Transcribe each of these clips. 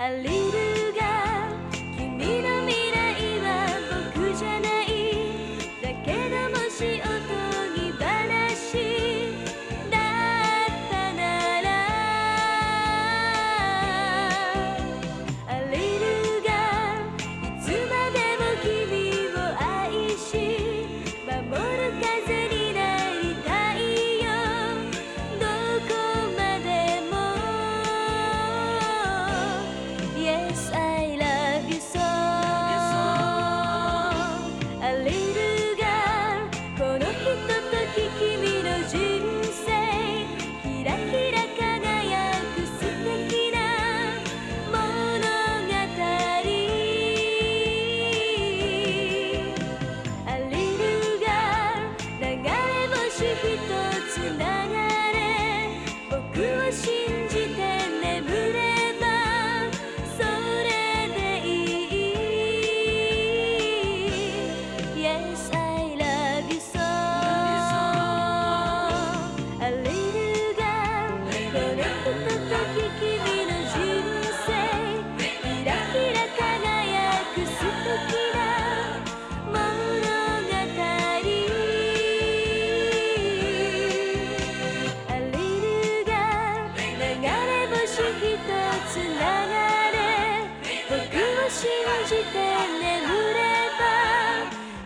a little 信じて眠れば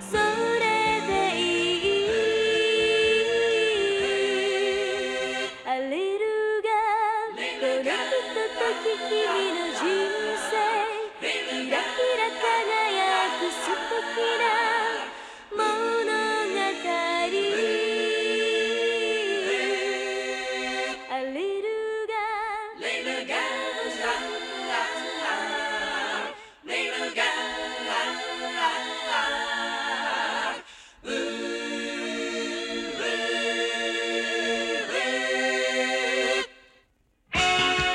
それでいい。アリルがころひととき君の人生。